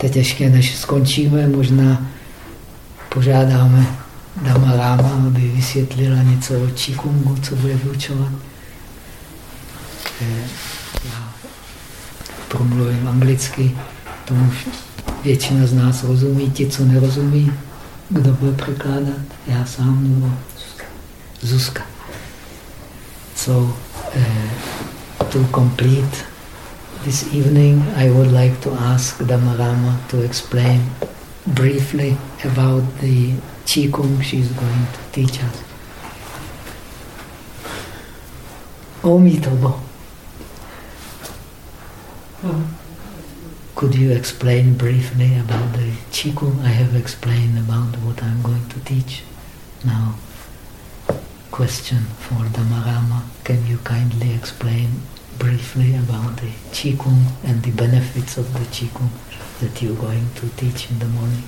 teď ještě než skončíme, možná požádáme Dama Ráma, aby vysvětlila něco o Qigongu, co bude vyučovat. Eh, já promluvím anglicky, tomu většina z nás rozumí, ti, co nerozumí, kdo bude překládat, já sám nebo Zuzka. So, uh, to complete this evening, I would like to ask Dhamarama to explain briefly about the Qigong she's going to teach us. Oh, Omitobo. Could you explain briefly about the Qigong? I have explained about what I'm going to teach. Now, question for Dhamarama. Can you kindly explain briefly about the Qigong and the benefits of the Qigong that you're going to teach in the morning?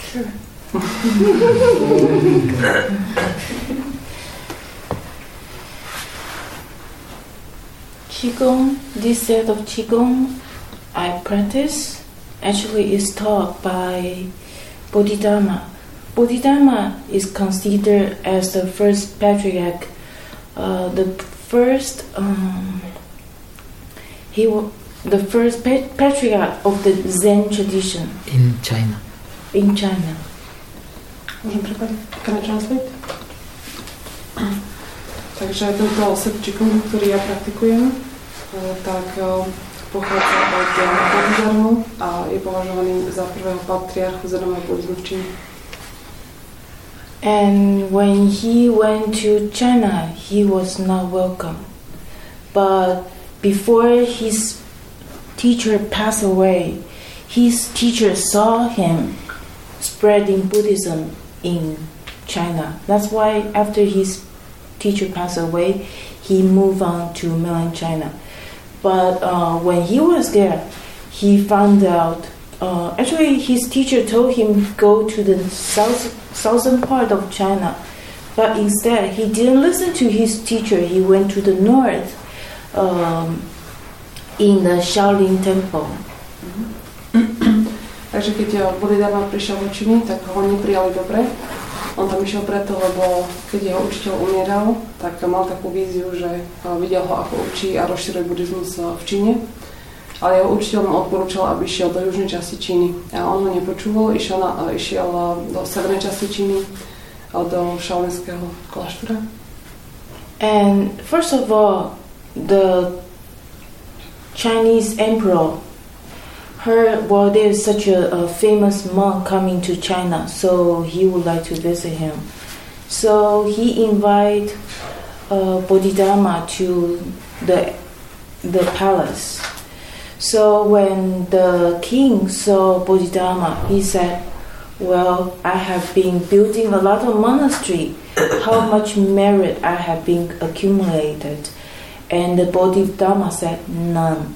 Sure. Qigong, this set of Qigong I practice actually is taught by Bodhidharma. Bodhidharma is considered as the first patriarch, uh, the first um, he was the first patriarch of the Zen tradition in China. In China. Can I translate? Takže tento set Qigong, ktorý ja praktikujem, tak pochádza od Bodhidharmu a je považovaný za prvého patriarchu zenového buddhizmu v Číne. And when he went to China, he was not welcome. But before his teacher passed away, his teacher saw him spreading Buddhism in China. That's why after his teacher passed away, he moved on to mainland China. But uh, when he was there, he found out uh, actually his teacher told him go to the south, southern part of China, but instead he didn't listen to his teacher. He went to the north um, in the Shaolin Temple. Takže keď Bodhidharma prišiel do Číny, tak ho neprijali dobre. On tam išiel preto, lebo keď jeho učiteľ umieral, tak mal takú víziu, že eh, videl ho, ako učí a rozširuje buddhizmus eh, v Číne ale jeho učiteľ mu odporúčal, aby šiel do južnej časti Číny. A on ho nepočúval, išiel, na, išiel do severnej časti Číny, do šaolinského kláštora. And first of all, the Chinese emperor heard, well, there's such a, a famous monk coming to China, so he would like to visit him. So he invited uh, Bodhidharma to the the palace so when the king saw Bodhidharma, he said, Well, I have been building a lot of monastery. How much merit I have been accumulated? And the Bodhidharma said, None.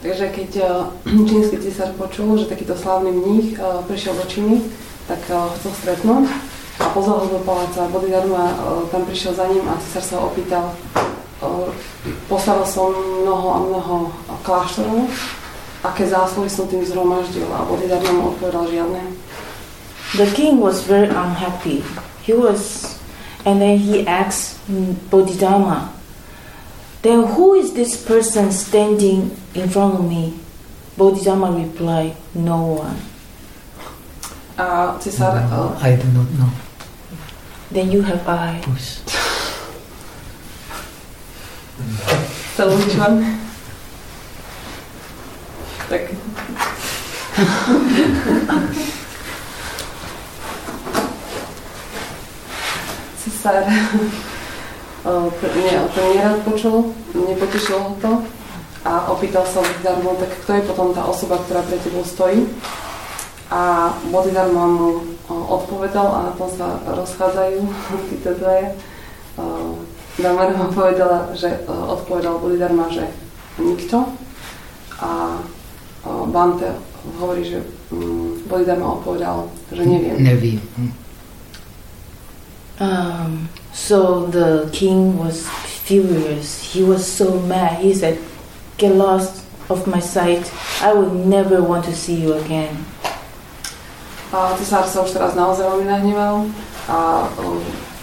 Takže keď uh, čínsky císar počul, že takýto slávny mních uh, prišiel do Číny, tak uh, chcel stretnúť a pozval ho do paláca. Bodhidharma tam prišiel za ním a císar sa ho opýtal, postavil som mnoho a mnoho kláštorov, aké zásluhy som tým zhromaždil a Bodhidharma mu odpovedal žiadne. The king was very unhappy. He was, and then he asked Bodhidharma, then who is this person standing in front of me? Bodhidharma replied, no one. A cisár... Uh, I do not know. Then you have I. Celú člen. Tak. Cisár nie, to nerad počul, nepotešilo ho to a opýtal sa Bodhidharmu, tak kto je potom tá osoba, ktorá pre tebou stojí. A Bodhidharma mu odpovedal a na tom sa rozchádzajú títo dvaja. Dharma povedala, že odpovedal Bodhidharma, že nikto. A Bante hovorí, že mm, Bodhidharma odpovedal, že neviem. Nevím. Um, so the king was furious. He was so mad. He said, "Get lost! of my sight, I would never want to see you again. A cisár sa už teraz naozaj veľmi nahneval a um,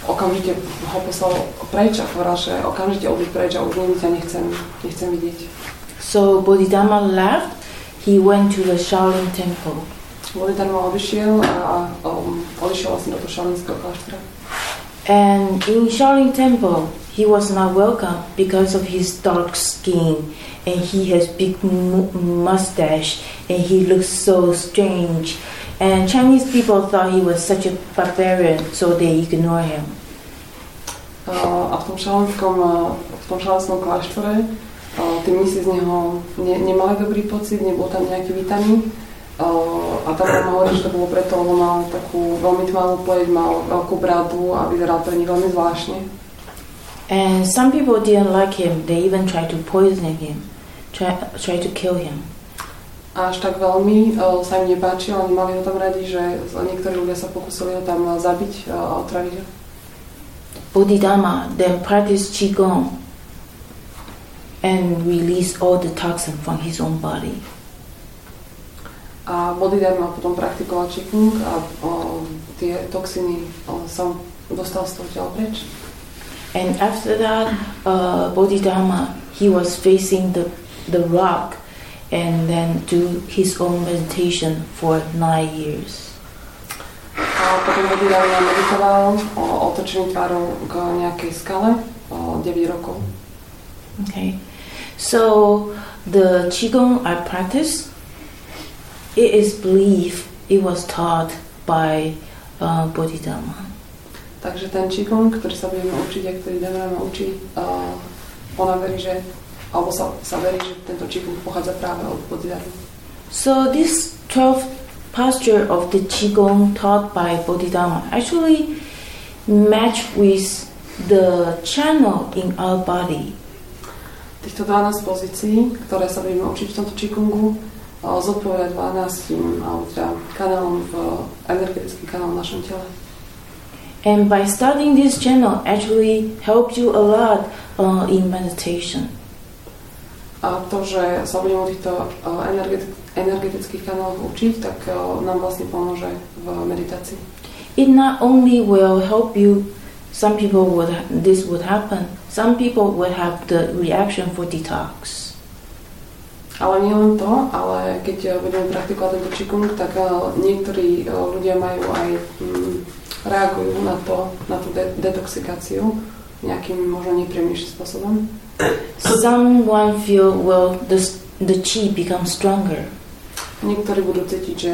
okamžite ho poslal preč a povedal, že okamžite odíď preč a už nikdy ťa nechcem, nechcem vidieť. So Bodhidharma left. He went to the Shaolin temple. Bodhidharma odišiel a um, odišiel vlastne do toho šalinského kláštora. And in Shaolin temple, he was not welcome because of his dark skin and he has big mu- mustache and he looks so strange. And Chinese people thought he was such a barbarian, so they ignore him. Uh, a v tom šalinskom, uh, v tom tí mnísi z neho ne, nemali dobrý pocit, nebol tam nejaký. Uh, a tam nám hovorí, že to bolo preto, lebo mal takú veľmi tmavú pleť, mal veľkú bradu a vyzeral pre nich veľmi zvláštne. And some people didn't like him. They even tried to poison him, try, try to kill him. Až tak veľmi uh, sa im nepáčil, oni mali ho tam radi, že niektorí ľudia sa pokusili ho tam zabiť uh, a otraviť ho. Bodhidharma then practiced Qigong and release all the toxin from his own body. A Bodhidharma potom praktikoval Qigong a uh, tie toxiny uh, sa dostal z toho tela preč. And after that, uh, Bodhidharma, he was facing the, the rock and then do his own meditation for nine years. A potom Bodhidharma meditoval otočený tvárou k nejakej skale uh, 9 rokov. Okay, so the qigong I practice, it is believed it was taught by uh, Bodhidharma. Takže ten Qigong, ktorý sa budeme učiť a ktorý Dhamma učí, uh, ona verí, že alebo sa, sa verí, že tento Qigong pochádza práve od Bodhidharma. So this 12 posture of the qigong taught by Bodhidharma actually match with the channel in our body. Týchto 12 pozícií, ktoré sa budeme učiť v tomto uh, zodpoveda 12 alebo teda kanálom v energetický kanál v našom tele. And by studying this channel actually helps you a lot uh, in meditation. A to, že sa budeme o týchto uh, energeti- energetických kanáloch učiť, tak uh, nám vlastne pomôže v meditácii. It not only will help you, some people would this would happen. Some people would have the reaction for detox. Ale nie len to, ale keď uh, budeme praktikovať tento Qigong, tak uh, niektorí uh, ľudia majú aj mm, reagujú na to, na tú de- detoxikáciu nejakým možno nepríjemnejším spôsobom. Someone feel well the the chi becomes stronger, Niektorí budú cítiť, že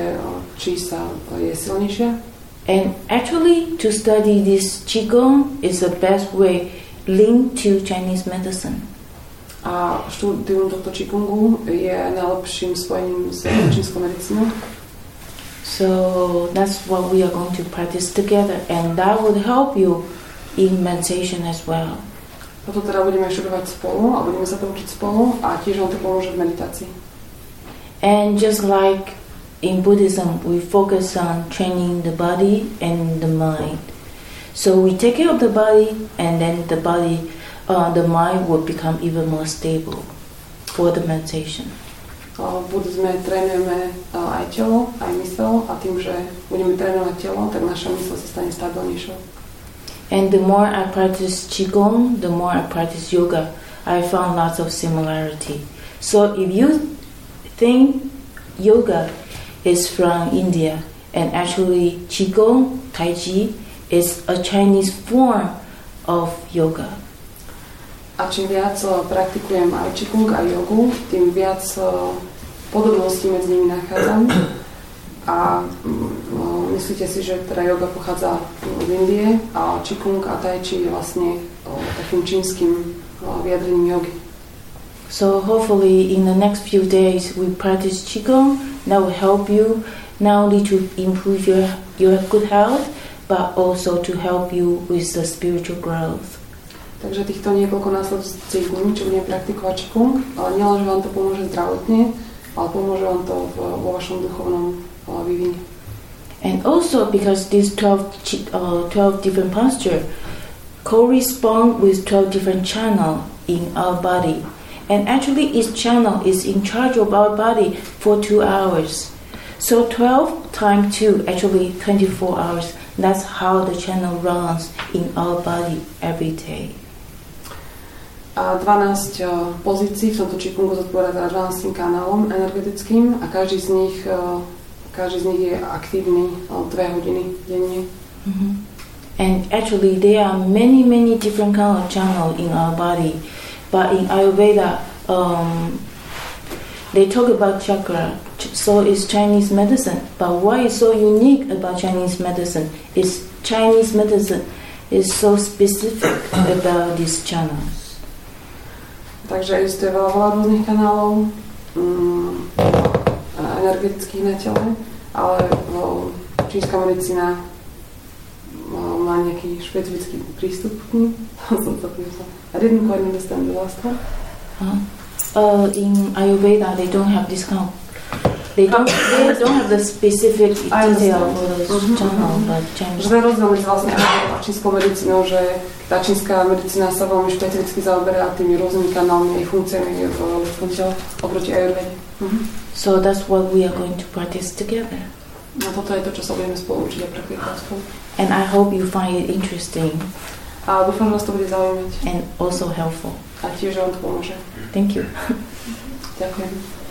či sa je silnejšia. and actually to study this qigong is the best way linked to Chinese medicine. A štúdium tohto Qigongu je najlepším spojením s čínskou medicínou. So that's what we are going to practice together, and that would help you in meditation as well. Toto teda budeme študovať spolu a budeme sa to učiť spolu a tiež vám to pomôže v meditácii. And just like in Buddhism, we focus on training the body and the mind. So we take care of the body, and then the body, uh, the mind will become even more stable for the meditation. V buddhizme trénujeme uh, aj telo, aj mysel a tým, že budeme trénovať telo, tak naša mysl sa stane stabilnejšou. And the more I practice Qigong, the more I practice yoga, I found lots of similarity. So if you think yoga is from India, and actually Qigong, Tai Chi, is a Chinese form of yoga. A čím viac uh, praktikujem aj Qigong, aj jogu, tým viac uh, podobností medzi nimi nachádzam. A mm, no, myslíte si, že teda yoga pochádza od Indie a Qigong a Tai Chi je vlastne takým čínskym vyjadrením jogy. So hopefully in the next few days we practice Qigong. That will help you not only to improve your, your good health, but also to help you with the spiritual growth. Takže týchto niekoľko následujúcich dní, čo budeme praktikovať Qigong, ale nielen, že vám to pomôže zdravotne, ale pomôže vám to v, vo vašom duchovnom vývine. And also because these 12, uh, 12 different posture correspond with 12 different channel in our body. And actually, each channel is in charge of our body for two hours. So 12 times 2, actually 24 hours. That's how the channel runs in our body every day. A 12 eh, pozícií v tomto Qigongu zodpovedá teda 12 kanálom energetickým a každý z nich, eh, každý z nich je aktívny 2 hodiny denne. Mm-hmm. And actually, there are many, many different kind of channel in our body. But in Ayurveda, um, they talk about chakra. So is Chinese medicine. But what is so unique about Chinese medicine is Chinese medicine is so specific about these channels. Takže existuje veľa, veľa rôznych kanálov mm, energetických na tele, ale no, čínska medicína má nejaký špecifický prístup k ním. I didn't quite understand the last one. Huh? Uh, in Ayurveda, they don't have this kind of They don't, they don't have the specific detail for the mm-hmm. but Chinese. Že rozdiel medzi vlastne a čínskou medicínou, že tá čínska medicína sa veľmi špecificky zaoberá tými rôznymi kanálmi a funkciami v ľudskom tele oproti Ayurvede. Mm-hmm. So that's what we are going to practice together. A toto je to, čo sa budeme spolu učiť a praktikovať spolu. And I hope you find it interesting. A dúfam, že vás to bude zaujímať. And also helpful. A tiež vám to pomôže. Thank you. Ďakujem.